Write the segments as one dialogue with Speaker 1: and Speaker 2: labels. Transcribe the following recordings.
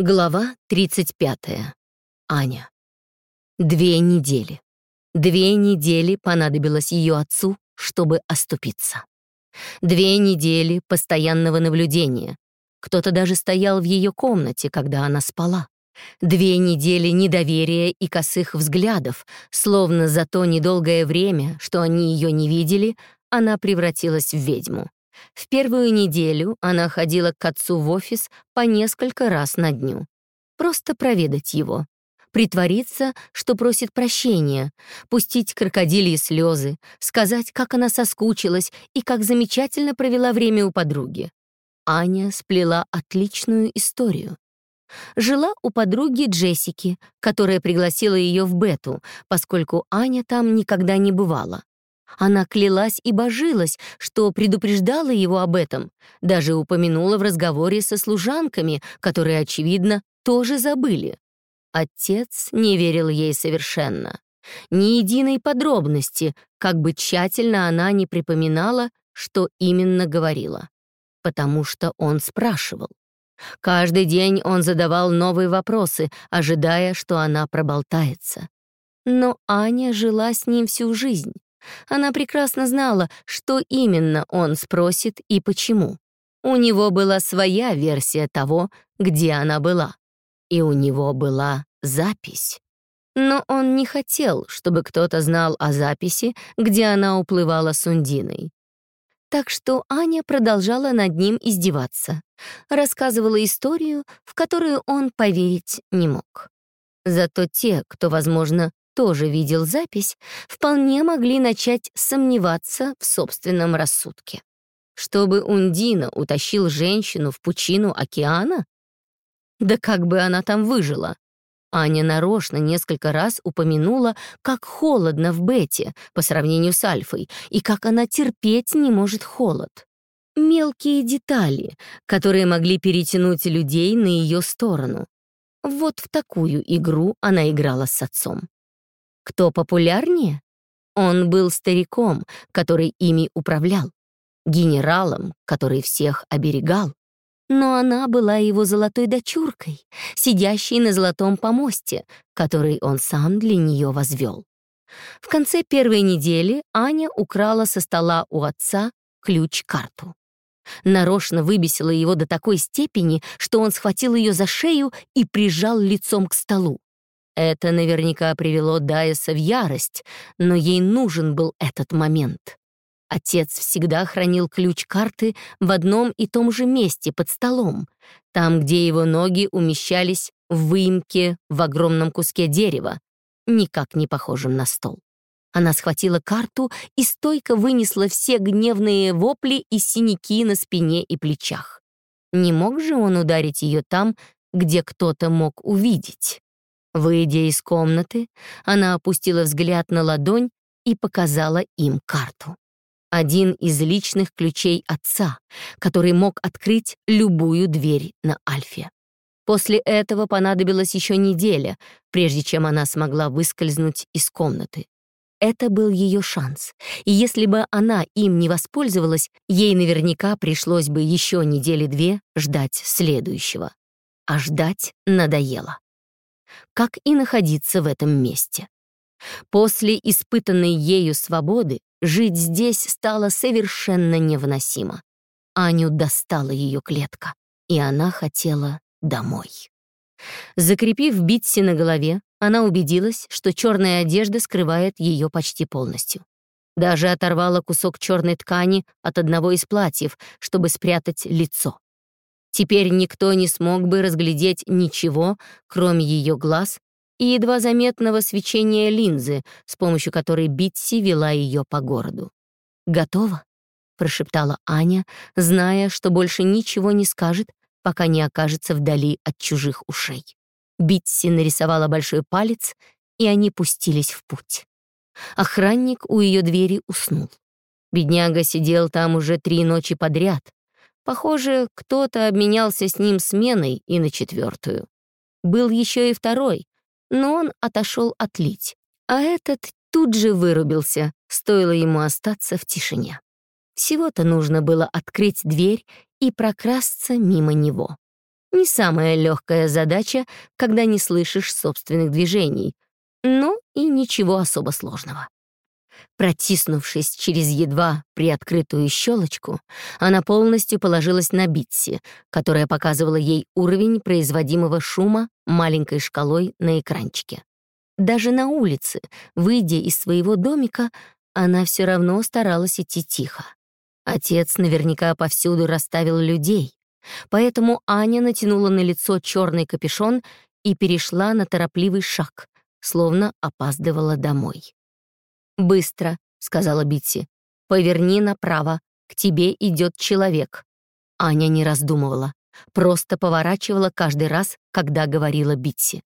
Speaker 1: Глава 35. Аня. Две недели. Две недели понадобилось ее отцу, чтобы оступиться. Две недели постоянного наблюдения. Кто-то даже стоял в ее комнате, когда она спала. Две недели недоверия и косых взглядов, словно за то недолгое время, что они ее не видели, она превратилась в ведьму. В первую неделю она ходила к отцу в офис по несколько раз на дню. Просто проведать его. Притвориться, что просит прощения, пустить крокодильи слезы, сказать, как она соскучилась и как замечательно провела время у подруги. Аня сплела отличную историю. Жила у подруги Джессики, которая пригласила ее в Бету, поскольку Аня там никогда не бывала. Она клялась и божилась, что предупреждала его об этом, даже упомянула в разговоре со служанками, которые, очевидно, тоже забыли. Отец не верил ей совершенно. Ни единой подробности, как бы тщательно она не припоминала, что именно говорила. Потому что он спрашивал. Каждый день он задавал новые вопросы, ожидая, что она проболтается. Но Аня жила с ним всю жизнь. Она прекрасно знала, что именно он спросит и почему. У него была своя версия того, где она была. И у него была запись. Но он не хотел, чтобы кто-то знал о записи, где она уплывала с Ундиной. Так что Аня продолжала над ним издеваться, рассказывала историю, в которую он поверить не мог. Зато те, кто, возможно, тоже видел запись, вполне могли начать сомневаться в собственном рассудке. Чтобы Ундина утащил женщину в пучину океана? Да как бы она там выжила? Аня нарочно несколько раз упомянула, как холодно в Бете по сравнению с Альфой и как она терпеть не может холод. Мелкие детали, которые могли перетянуть людей на ее сторону. Вот в такую игру она играла с отцом. Кто популярнее? Он был стариком, который ими управлял, генералом, который всех оберегал. Но она была его золотой дочуркой, сидящей на золотом помосте, который он сам для нее возвел. В конце первой недели Аня украла со стола у отца ключ-карту. Нарочно выбесила его до такой степени, что он схватил ее за шею и прижал лицом к столу. Это наверняка привело Дайса в ярость, но ей нужен был этот момент. Отец всегда хранил ключ карты в одном и том же месте под столом, там, где его ноги умещались в выемке в огромном куске дерева, никак не похожем на стол. Она схватила карту и стойко вынесла все гневные вопли и синяки на спине и плечах. Не мог же он ударить ее там, где кто-то мог увидеть? Выйдя из комнаты, она опустила взгляд на ладонь и показала им карту. Один из личных ключей отца, который мог открыть любую дверь на Альфе. После этого понадобилась еще неделя, прежде чем она смогла выскользнуть из комнаты. Это был ее шанс, и если бы она им не воспользовалась, ей наверняка пришлось бы еще недели две ждать следующего. А ждать надоело как и находиться в этом месте. После испытанной ею свободы жить здесь стало совершенно невыносимо. Аню достала ее клетка, и она хотела домой. Закрепив Битси на голове, она убедилась, что черная одежда скрывает ее почти полностью. Даже оторвала кусок черной ткани от одного из платьев, чтобы спрятать лицо. Теперь никто не смог бы разглядеть ничего, кроме ее глаз и едва заметного свечения линзы, с помощью которой Битси вела ее по городу. «Готово?» — прошептала Аня, зная, что больше ничего не скажет, пока не окажется вдали от чужих ушей. Битси нарисовала большой палец, и они пустились в путь. Охранник у ее двери уснул. Бедняга сидел там уже три ночи подряд, Похоже, кто-то обменялся с ним сменой и на четвертую. Был еще и второй, но он отошел отлить, а этот тут же вырубился, стоило ему остаться в тишине. Всего-то нужно было открыть дверь и прокрасться мимо него. Не самая легкая задача, когда не слышишь собственных движений, но и ничего особо сложного. Протиснувшись через едва приоткрытую щелочку, она полностью положилась на Битси, которая показывала ей уровень производимого шума маленькой шкалой на экранчике. Даже на улице, выйдя из своего домика, она все равно старалась идти тихо. Отец наверняка повсюду расставил людей, поэтому Аня натянула на лицо черный капюшон и перешла на торопливый шаг, словно опаздывала домой. «Быстро», — сказала Битси. «Поверни направо, к тебе идет человек». Аня не раздумывала, просто поворачивала каждый раз, когда говорила Битси.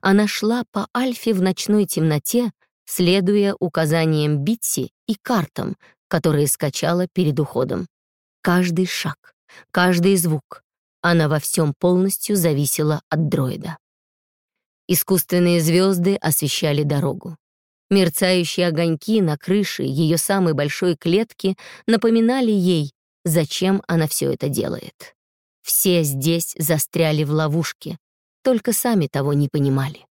Speaker 1: Она шла по Альфе в ночной темноте, следуя указаниям Битси и картам, которые скачала перед уходом. Каждый шаг, каждый звук. Она во всем полностью зависела от дроида. Искусственные звезды освещали дорогу. Мерцающие огоньки на крыше ее самой большой клетки напоминали ей, зачем она все это делает. Все здесь застряли в ловушке, только сами того не понимали.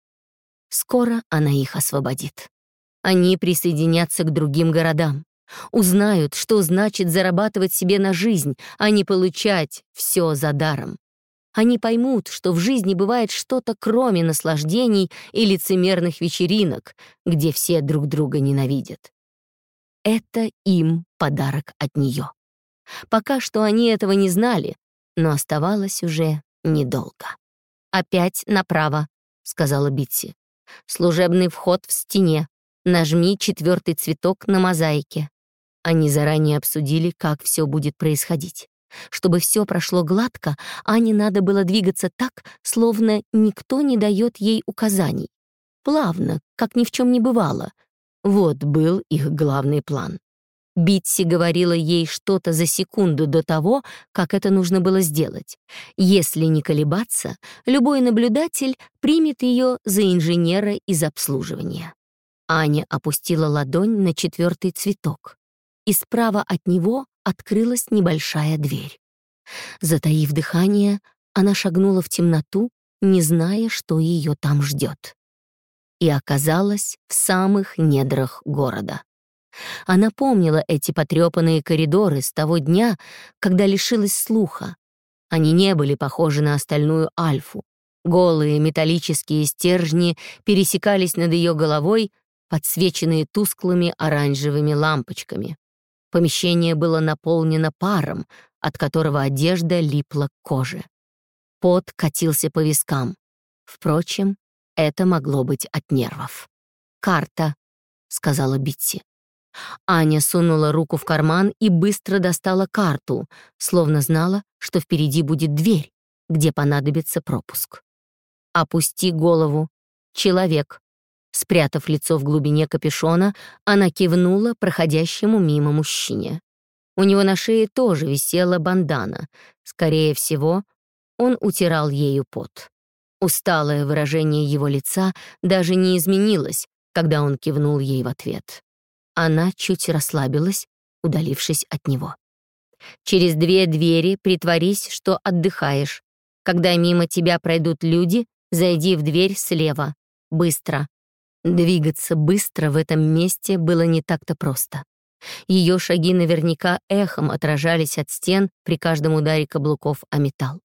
Speaker 1: Скоро она их освободит. Они присоединятся к другим городам, узнают, что значит зарабатывать себе на жизнь, а не получать все за даром. Они поймут, что в жизни бывает что-то кроме наслаждений и лицемерных вечеринок, где все друг друга ненавидят. Это им подарок от нее. Пока что они этого не знали, но оставалось уже недолго. «Опять направо», — сказала Битси. «Служебный вход в стене. Нажми четвертый цветок на мозаике». Они заранее обсудили, как все будет происходить. Чтобы все прошло гладко, Ане надо было двигаться так, словно никто не дает ей указаний. Плавно, как ни в чем не бывало. Вот был их главный план. Битси говорила ей что-то за секунду до того, как это нужно было сделать. Если не колебаться, любой наблюдатель примет ее за инженера из обслуживания. Аня опустила ладонь на четвертый цветок, и справа от него открылась небольшая дверь. Затаив дыхание, она шагнула в темноту, не зная, что ее там ждет. И оказалась в самых недрах города. Она помнила эти потрепанные коридоры с того дня, когда лишилась слуха. Они не были похожи на остальную Альфу. Голые металлические стержни пересекались над ее головой, подсвеченные тусклыми оранжевыми лампочками. Помещение было наполнено паром, от которого одежда липла к коже. Пот катился по вискам. Впрочем, это могло быть от нервов. «Карта», — сказала Битти. Аня сунула руку в карман и быстро достала карту, словно знала, что впереди будет дверь, где понадобится пропуск. «Опусти голову. Человек», Спрятав лицо в глубине капюшона, она кивнула проходящему мимо мужчине. У него на шее тоже висела бандана. Скорее всего, он утирал ею пот. Усталое выражение его лица даже не изменилось, когда он кивнул ей в ответ. Она чуть расслабилась, удалившись от него. «Через две двери притворись, что отдыхаешь. Когда мимо тебя пройдут люди, зайди в дверь слева. Быстро. Двигаться быстро в этом месте было не так-то просто. Ее шаги наверняка эхом отражались от стен при каждом ударе каблуков о металл.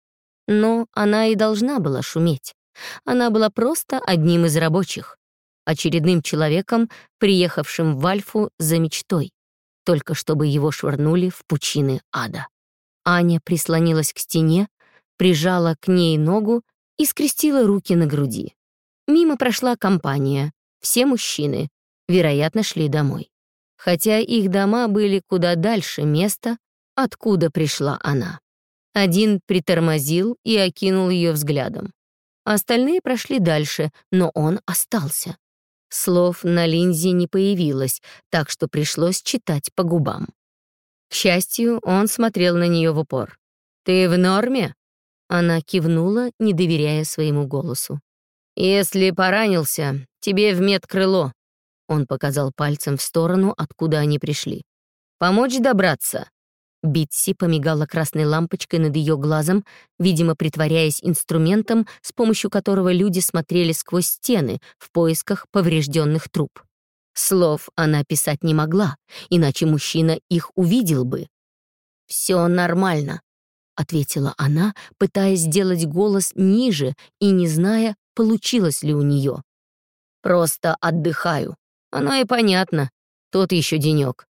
Speaker 1: Но она и должна была шуметь. Она была просто одним из рабочих, очередным человеком, приехавшим в Альфу за мечтой, только чтобы его швырнули в пучины ада. Аня прислонилась к стене, прижала к ней ногу и скрестила руки на груди. Мимо прошла компания, все мужчины, вероятно, шли домой. Хотя их дома были куда дальше места, откуда пришла она. Один притормозил и окинул ее взглядом. Остальные прошли дальше, но он остался. Слов на линзе не появилось, так что пришлось читать по губам. К счастью, он смотрел на нее в упор. «Ты в норме?» Она кивнула, не доверяя своему голосу. «Если поранился, тебе в медкрыло». Он показал пальцем в сторону, откуда они пришли. «Помочь добраться?» Битси помигала красной лампочкой над ее глазом, видимо, притворяясь инструментом, с помощью которого люди смотрели сквозь стены в поисках поврежденных труб. Слов она писать не могла, иначе мужчина их увидел бы. «Все нормально», — ответила она, пытаясь сделать голос ниже и не зная, получилось ли у нее. «Просто отдыхаю. Оно и понятно. Тот еще денек.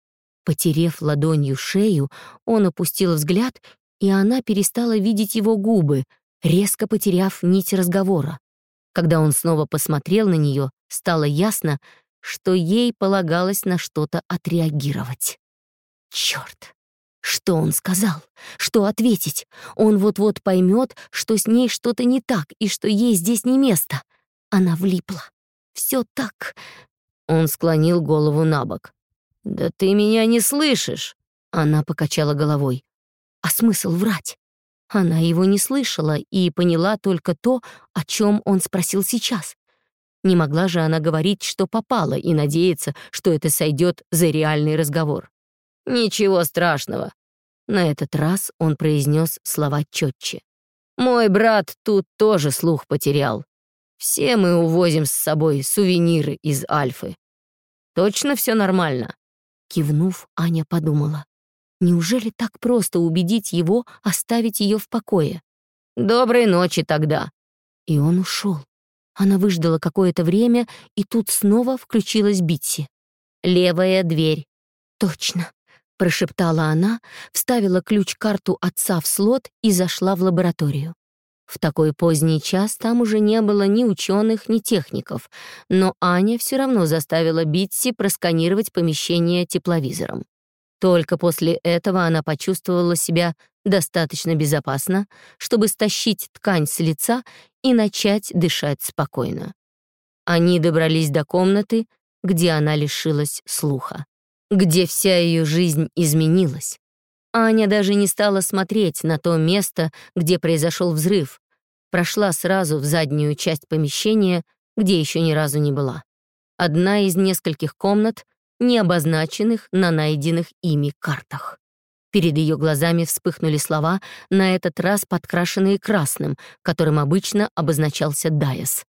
Speaker 1: Потерев ладонью шею, он опустил взгляд, и она перестала видеть его губы, резко потеряв нить разговора. Когда он снова посмотрел на нее, стало ясно, что ей полагалось на что-то отреагировать. Черт! Что он сказал? Что ответить? Он вот-вот поймет, что с ней что-то не так и что ей здесь не место. Она влипла. Все так. Он склонил голову на бок. «Да ты меня не слышишь!» Она покачала головой. «А смысл врать?» Она его не слышала и поняла только то, о чем он спросил сейчас. Не могла же она говорить, что попала, и надеяться, что это сойдет за реальный разговор. «Ничего страшного». На этот раз он произнес слова четче. «Мой брат тут тоже слух потерял. Все мы увозим с собой сувениры из Альфы. Точно все нормально?» Кивнув, Аня подумала. Неужели так просто убедить его оставить ее в покое? «Доброй ночи тогда!» И он ушел. Она выждала какое-то время, и тут снова включилась Битси. «Левая дверь». «Точно», — прошептала она, вставила ключ-карту отца в слот и зашла в лабораторию. В такой поздний час там уже не было ни ученых, ни техников, но Аня все равно заставила Битси просканировать помещение тепловизором. Только после этого она почувствовала себя достаточно безопасно, чтобы стащить ткань с лица и начать дышать спокойно. Они добрались до комнаты, где она лишилась слуха, где вся ее жизнь изменилась. Аня даже не стала смотреть на то место, где произошел взрыв, прошла сразу в заднюю часть помещения, где еще ни разу не была. Одна из нескольких комнат, не обозначенных на найденных ими картах. Перед ее глазами вспыхнули слова, на этот раз подкрашенные красным, которым обычно обозначался Дайес.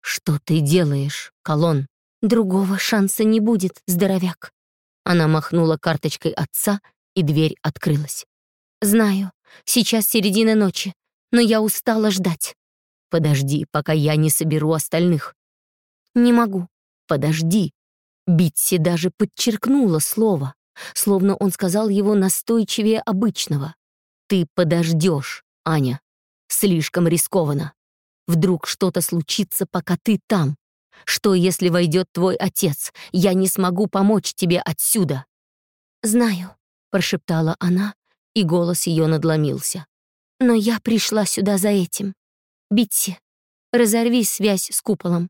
Speaker 1: «Что ты делаешь, Колон? Другого шанса не будет, здоровяк». Она махнула карточкой отца, и дверь открылась. «Знаю, сейчас середина ночи, но я устала ждать. Подожди, пока я не соберу остальных». «Не могу». «Подожди». Битси даже подчеркнула слово, словно он сказал его настойчивее обычного. «Ты подождешь, Аня. Слишком рискованно. Вдруг что-то случится, пока ты там. Что, если войдет твой отец? Я не смогу помочь тебе отсюда». «Знаю», — прошептала она, и голос ее надломился. «Но я пришла сюда за этим. Битси, разорви связь с куполом.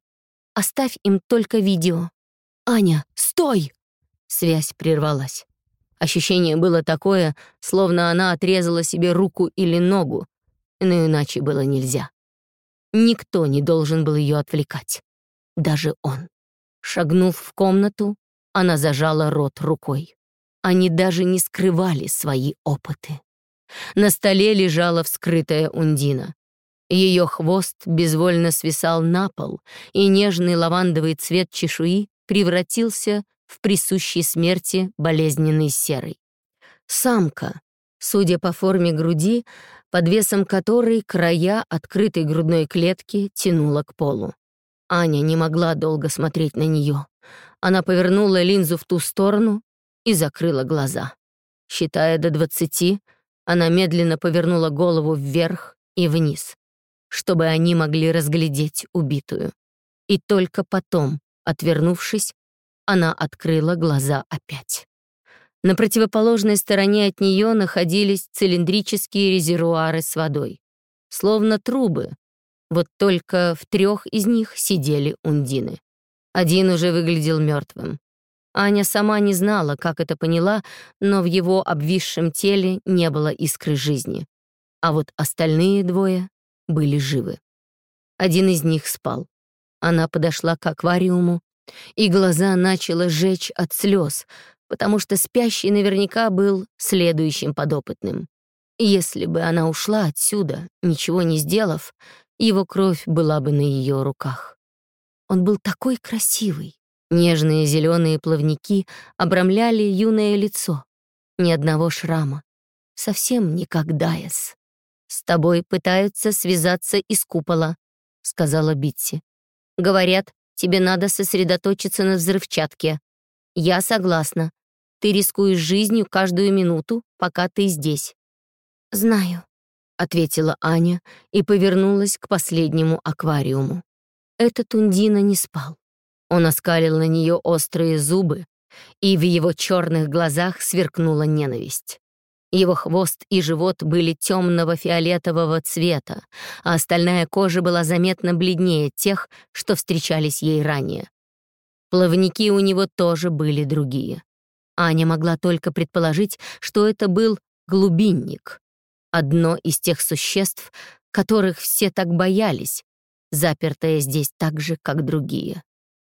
Speaker 1: Оставь им только видео». «Аня, стой!» Связь прервалась. Ощущение было такое, словно она отрезала себе руку или ногу, но иначе было нельзя. Никто не должен был ее отвлекать. Даже он. Шагнув в комнату, она зажала рот рукой. Они даже не скрывали свои опыты. На столе лежала вскрытая Ундина. Ее хвост безвольно свисал на пол, и нежный лавандовый цвет чешуи превратился в присущей смерти болезненной серой. Самка, судя по форме груди, под весом которой края открытой грудной клетки тянула к полу. Аня не могла долго смотреть на нее. Она повернула линзу в ту сторону и закрыла глаза. Считая до двадцати, она медленно повернула голову вверх и вниз, чтобы они могли разглядеть убитую. И только потом, отвернувшись, она открыла глаза опять. На противоположной стороне от нее находились цилиндрические резервуары с водой, словно трубы. Вот только в трех из них сидели ундины. Один уже выглядел мертвым. Аня сама не знала, как это поняла, но в его обвисшем теле не было искры жизни. А вот остальные двое были живы. Один из них спал. Она подошла к аквариуму и глаза начала жечь от слез, потому что спящий наверняка был следующим подопытным. Если бы она ушла отсюда, ничего не сделав, его кровь была бы на ее руках. Он был такой красивый. Нежные зеленые плавники обрамляли юное лицо. Ни одного шрама. Совсем не как Дайес. «С тобой пытаются связаться из купола», — сказала Битси. «Говорят, тебе надо сосредоточиться на взрывчатке. Я согласна. Ты рискуешь жизнью каждую минуту, пока ты здесь». «Знаю», — ответила Аня и повернулась к последнему аквариуму. Этот Ундина не спал. Он оскалил на нее острые зубы, и в его черных глазах сверкнула ненависть. Его хвост и живот были темного фиолетового цвета, а остальная кожа была заметно бледнее тех, что встречались ей ранее. Плавники у него тоже были другие. Аня могла только предположить, что это был глубинник, одно из тех существ, которых все так боялись, запертое здесь так же, как другие.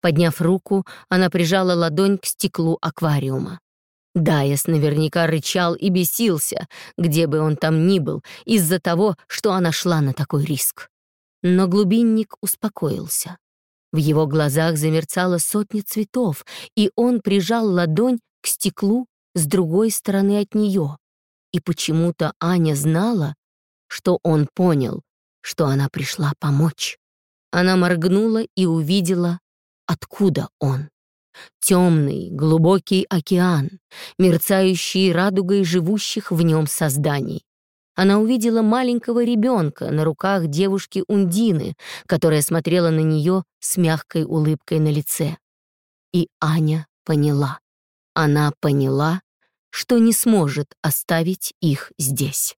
Speaker 1: Подняв руку, она прижала ладонь к стеклу аквариума. Дайес наверняка рычал и бесился, где бы он там ни был, из-за того, что она шла на такой риск. Но глубинник успокоился. В его глазах замерцало сотни цветов, и он прижал ладонь к стеклу с другой стороны от нее. И почему-то Аня знала, что он понял, что она пришла помочь. Она моргнула и увидела, откуда он. Темный, глубокий океан, мерцающий радугой живущих в нем созданий. Она увидела маленького ребенка на руках девушки Ундины, которая смотрела на нее с мягкой улыбкой на лице. И Аня поняла. Она поняла, что не сможет оставить их здесь.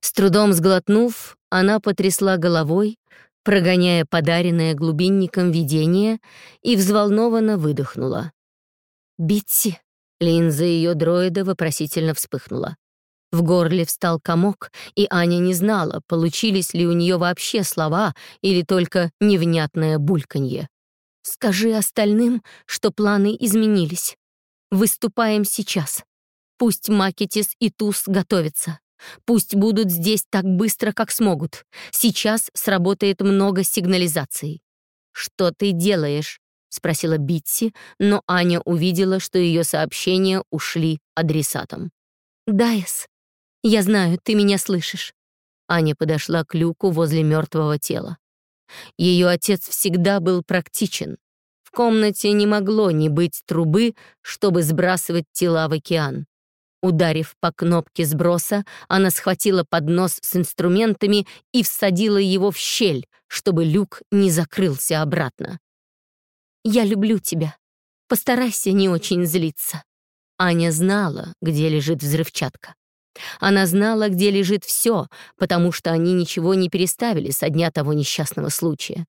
Speaker 1: С трудом сглотнув, она потрясла головой, прогоняя подаренное глубинником видение, и взволнованно выдохнула. «Битси!» — линза ее дроида вопросительно вспыхнула. В горле встал комок, и Аня не знала, получились ли у нее вообще слова или только невнятное бульканье. «Скажи остальным, что планы изменились. Выступаем сейчас. Пусть Макетис и Туз готовятся. Пусть будут здесь так быстро, как смогут. Сейчас сработает много сигнализаций. «Что ты делаешь?» — спросила Битси, но Аня увидела, что ее сообщения ушли адресатам. «Дайс, я знаю, ты меня слышишь». Аня подошла к люку возле мертвого тела. Ее отец всегда был практичен. В комнате не могло не быть трубы, чтобы сбрасывать тела в океан. Ударив по кнопке сброса, она схватила поднос с инструментами и всадила его в щель, чтобы люк не закрылся обратно. «Я люблю тебя. Постарайся не очень злиться». Аня знала, где лежит взрывчатка. Она знала, где лежит все, потому что они ничего не переставили со дня того несчастного случая.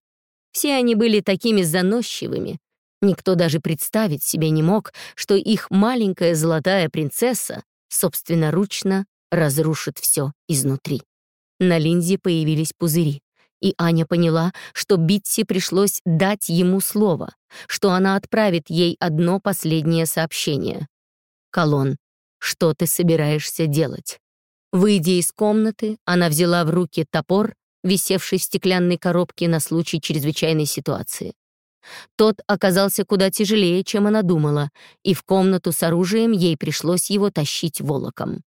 Speaker 1: Все они были такими заносчивыми, Никто даже представить себе не мог, что их маленькая золотая принцесса собственноручно разрушит все изнутри. На линзе появились пузыри, и Аня поняла, что Битси пришлось дать ему слово, что она отправит ей одно последнее сообщение. «Колон, что ты собираешься делать?» Выйдя из комнаты, она взяла в руки топор, висевший в стеклянной коробке на случай чрезвычайной ситуации. Тот оказался куда тяжелее, чем она думала, и в комнату с оружием ей пришлось его тащить волоком.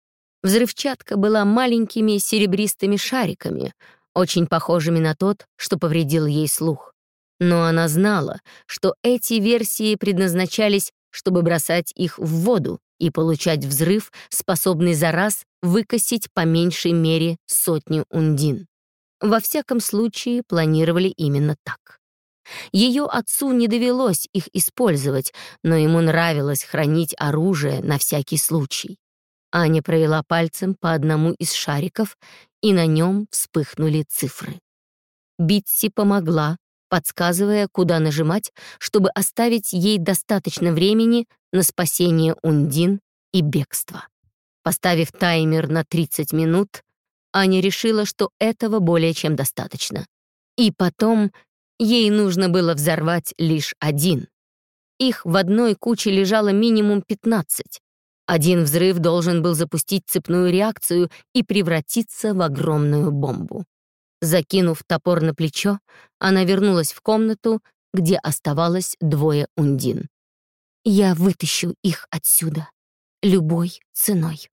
Speaker 1: Взрывчатка была маленькими серебристыми шариками, очень похожими на тот, что повредил ей слух. Но она знала, что эти версии предназначались, чтобы бросать их в воду и получать взрыв, способный за раз выкосить по меньшей мере сотню ундин. Во всяком случае, планировали именно так. Ее отцу не довелось их использовать, но ему нравилось хранить оружие на всякий случай. Аня провела пальцем по одному из шариков, и на нем вспыхнули цифры. Битси помогла, подсказывая, куда нажимать, чтобы оставить ей достаточно времени на спасение Ундин и бегство. Поставив таймер на 30 минут, Аня решила, что этого более чем достаточно. И потом Ей нужно было взорвать лишь один. Их в одной куче лежало минимум 15. Один взрыв должен был запустить цепную реакцию и превратиться в огромную бомбу. Закинув топор на плечо, она вернулась в комнату, где оставалось двое ундин. «Я вытащу их отсюда, любой ценой».